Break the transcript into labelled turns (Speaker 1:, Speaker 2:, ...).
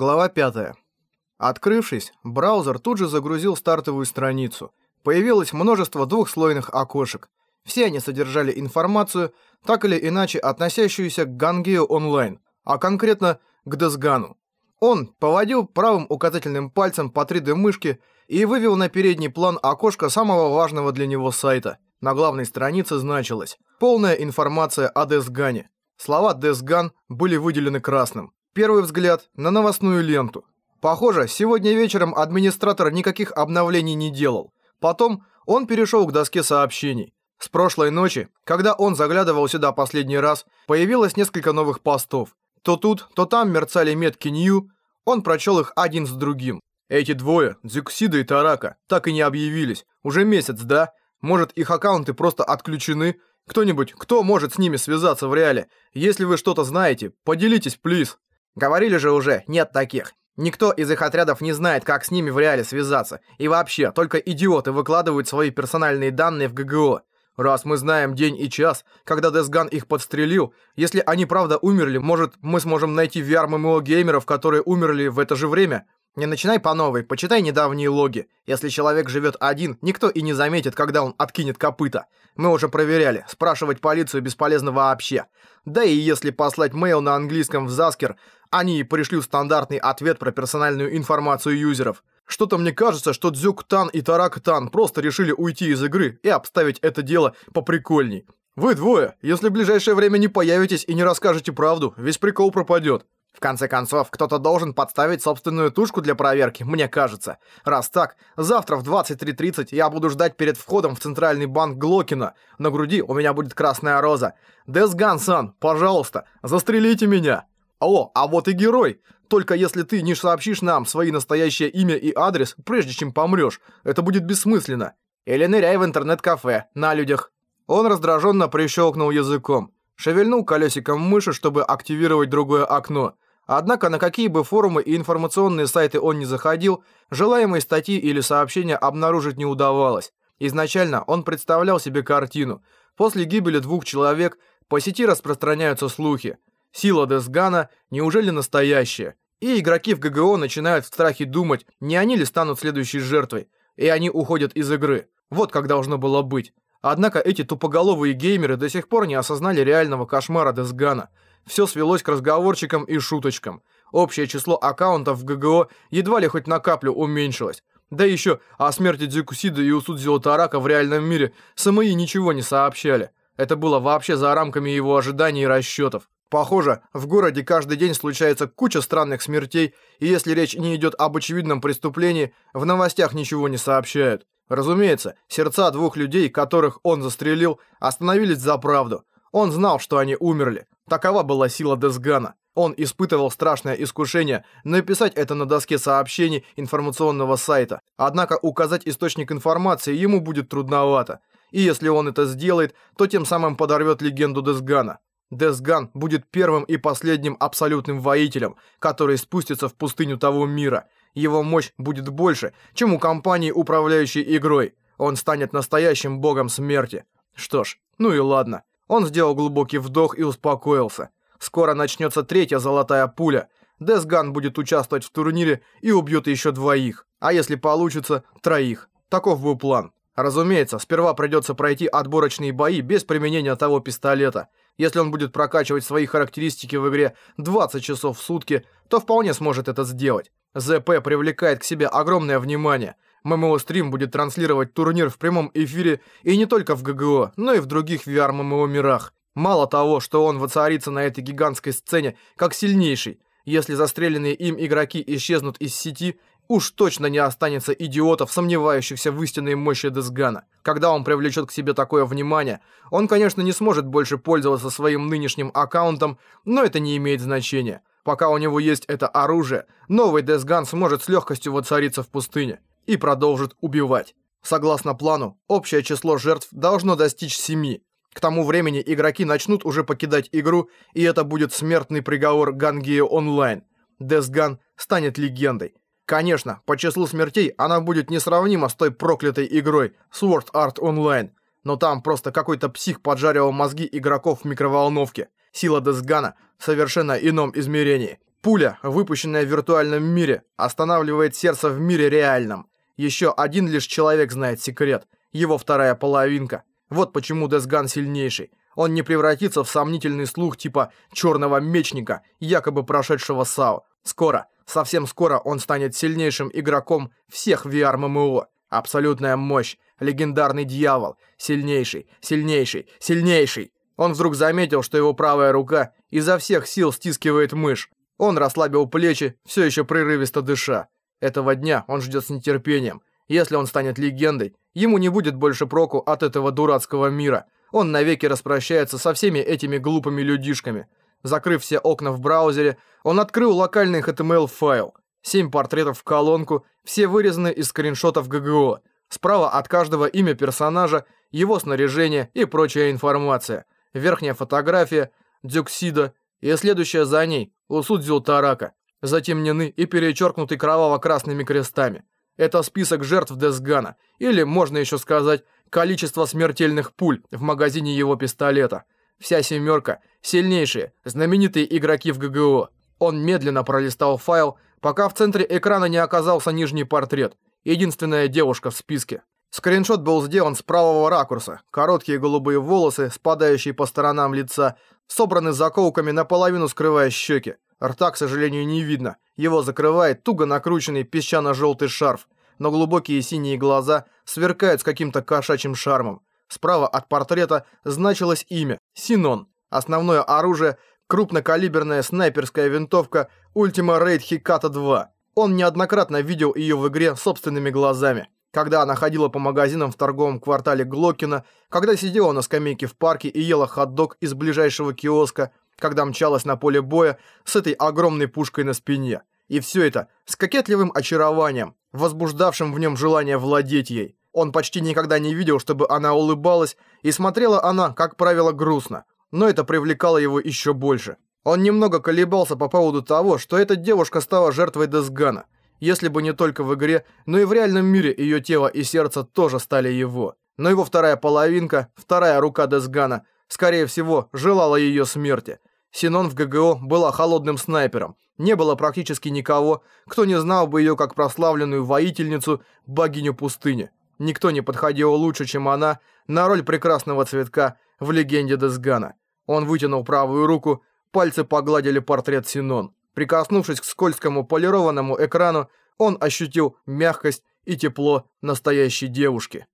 Speaker 1: Глава 5. Открывшись, браузер тут же загрузил стартовую страницу. Появилось множество двухслойных окошек. Все они содержали информацию, так или иначе относящуюся к Гангео онлайн, а конкретно к Десгану. Он поводил правым указательным пальцем по 3D-мышке и вывел на передний план окошко самого важного для него сайта. На главной странице значилось «Полная информация о Десгане». Слова «Десган» были выделены красным. Первый взгляд на новостную ленту. Похоже, сегодня вечером администратор никаких обновлений не делал. Потом он перешел к доске сообщений. С прошлой ночи, когда он заглядывал сюда последний раз, появилось несколько новых постов. То тут, то там мерцали метки Нью, он прочел их один с другим. Эти двое, Дзюксида и Тарака, так и не объявились. Уже месяц, да? Может, их аккаунты просто отключены? Кто-нибудь, кто может с ними связаться в реале? Если вы что-то знаете, поделитесь, плиз.
Speaker 2: Говорили же уже, нет таких. Никто из их отрядов не знает, как с ними в реале связаться. И вообще, только идиоты выкладывают свои персональные данные в ГГО. Раз мы знаем день и час, когда Десган их подстрелил, если они правда умерли, может, мы сможем найти VR-MMO-геймеров, которые умерли в это же время? Не начинай по новой, почитай недавние логи. Если человек живет один, никто и не заметит, когда он откинет копыта. Мы уже проверяли, спрашивать полицию бесполезно вообще. Да и если послать мейл на английском в Заскер, они пришлют стандартный ответ про персональную информацию юзеров. Что-то мне кажется, что Дзюк-тан и Тарак-тан просто решили уйти из игры и обставить это дело поприкольней. Вы двое, если в ближайшее время не появитесь и не расскажете правду, весь прикол пропадет. В конце концов, кто-то должен подставить собственную тушку для проверки, мне кажется. Раз так, завтра в 23.30 я буду ждать перед входом в центральный банк Глокина. На груди у меня будет красная роза. Десган-сан, пожалуйста, застрелите меня. О, а вот и герой. Только если ты не сообщишь нам свои настоящее имя и адрес, прежде чем помрешь, это будет бессмысленно. Или ныряй в интернет-кафе, на людях. Он раздраженно прищелкнул языком. Шевельнул колесиком мыши, чтобы активировать другое окно. Однако на какие бы форумы и информационные сайты он не заходил, желаемой статьи или сообщения обнаружить не удавалось. Изначально он представлял себе картину. После гибели двух человек по сети распространяются слухи. Сила Десгана неужели настоящая? И игроки в ГГО начинают в страхе думать, не они ли станут следующей жертвой. И они уходят из игры. Вот как должно было быть. Однако эти тупоголовые геймеры до сих пор не осознали реального кошмара Десгана. Все свелось к разговорчикам и шуточкам. Общее число аккаунтов в ГГО едва ли хоть на каплю уменьшилось. Да еще о смерти Дзюкусида и Усудзио Тарака в реальном мире СМИ ничего не сообщали. Это было вообще за рамками его ожиданий и расчетов. Похоже, в городе каждый день случается куча странных смертей, и если речь не идет об очевидном преступлении, в новостях ничего не сообщают. Разумеется, сердца двух людей, которых он застрелил, остановились за правду. Он знал, что они умерли. Такова была сила Десгана. Он испытывал страшное искушение написать это на доске сообщений информационного сайта. Однако указать источник информации ему будет трудновато. И если он это сделает, то тем самым подорвет легенду Десгана. Десган будет первым и последним абсолютным воителем, который спустится в пустыню того мира. Его мощь будет больше, чем у компании, управляющей игрой. Он станет настоящим богом смерти. Что ж, ну и ладно. Он сделал глубокий вдох и успокоился. Скоро начнется третья золотая пуля. Десган будет участвовать в турнире и убьет еще двоих. А если получится, троих. Таков был план. Разумеется, сперва придется пройти отборочные бои без применения того пистолета. Если он будет прокачивать свои характеристики в игре 20 часов в сутки, то вполне сможет это сделать. ЗП привлекает к себе огромное внимание. ММО-стрим будет транслировать турнир в прямом эфире и не только в ГГО, но и в других VR-ММО мирах. Мало того, что он воцарится на этой гигантской сцене как сильнейший, если застреленные им игроки исчезнут из сети, Уж точно не останется идиотов, сомневающихся в истинной мощи Десгана. Когда он привлечет к себе такое внимание, он, конечно, не сможет больше пользоваться своим нынешним аккаунтом, но это не имеет значения. Пока у него есть это оружие, новый Десган сможет с легкостью воцариться в пустыне и продолжит убивать. Согласно плану, общее число жертв должно достичь семи. К тому времени игроки начнут уже покидать игру, и это будет смертный приговор Гангео Онлайн. Десган станет легендой. Конечно, по числу смертей она будет несравнима с той проклятой игрой Sword Art Online, но там просто какой-то псих поджаривал мозги игроков в микроволновке. Сила Десгана в совершенно ином измерении.
Speaker 1: Пуля, выпущенная в виртуальном мире, останавливает сердце в мире реальном. Еще один лишь человек знает секрет. Его вторая половинка. Вот почему Десган сильнейший. Он не превратится в сомнительный слух типа «черного мечника», якобы прошедшего САО. Скоро, совсем скоро он станет сильнейшим игроком всех VR-ММО. Абсолютная мощь, легендарный дьявол, сильнейший, сильнейший, сильнейший. Он вдруг заметил, что его правая рука изо всех сил стискивает мышь. Он расслабил плечи, все еще прерывисто дыша. Этого дня он ждет с нетерпением. Если он станет легендой, ему не будет больше проку от этого дурацкого мира. Он навеки распрощается со всеми этими глупыми людишками. Закрыв все окна в браузере, он открыл локальный HTML-файл. Семь портретов в колонку, все вырезаны из скриншотов ГГО. Справа от каждого имя персонажа, его снаряжение и прочая информация. Верхняя фотография, Дюксида, и следующая за ней, Усудзил Тарака, затемнены и перечеркнуты кроваво-красными крестами. Это список жертв Десгана, или, можно еще сказать, количество смертельных пуль в магазине его пистолета. Вся семерка – сильнейшие, знаменитые игроки в ГГО. Он медленно пролистал файл, пока в центре экрана не оказался нижний портрет. Единственная девушка в списке. Скриншот был сделан с правого ракурса. Короткие голубые волосы, спадающие по сторонам лица, собраны заколками, наполовину скрывая щеки. Рта, к сожалению, не видно. Его закрывает туго накрученный песчано-желтый шарф, но глубокие синие глаза сверкают с каким-то кошачьим шармом. Справа от портрета значилось имя – Синон. Основное оружие – крупнокалиберная снайперская винтовка Ultima Raid Hikata 2. Он неоднократно видел ее в игре собственными глазами. Когда она ходила по магазинам в торговом квартале Глокина, когда сидела на скамейке в парке и ела хот-дог из ближайшего киоска, когда мчалась на поле боя с этой огромной пушкой на спине. И все это с кокетливым очарованием, возбуждавшим в нем желание владеть ей. Он почти никогда не видел, чтобы она улыбалась, и смотрела она, как правило, грустно. Но это привлекало его еще больше. Он немного колебался по поводу того, что эта девушка стала жертвой Десгана. Если бы не только в игре, но и в реальном мире ее тело и сердце тоже стали его. Но его вторая половинка, вторая рука Десгана, скорее всего, желала ее смерти. Синон в ГГО была холодным снайпером. Не было практически никого, кто не знал бы ее как прославленную воительницу, богиню пустыни. Никто не подходил лучше, чем она, на роль прекрасного цветка в легенде Десгана. Он вытянул правую руку, пальцы погладили портрет Синон. Прикоснувшись к скользкому полированному экрану, он ощутил мягкость и тепло настоящей девушки.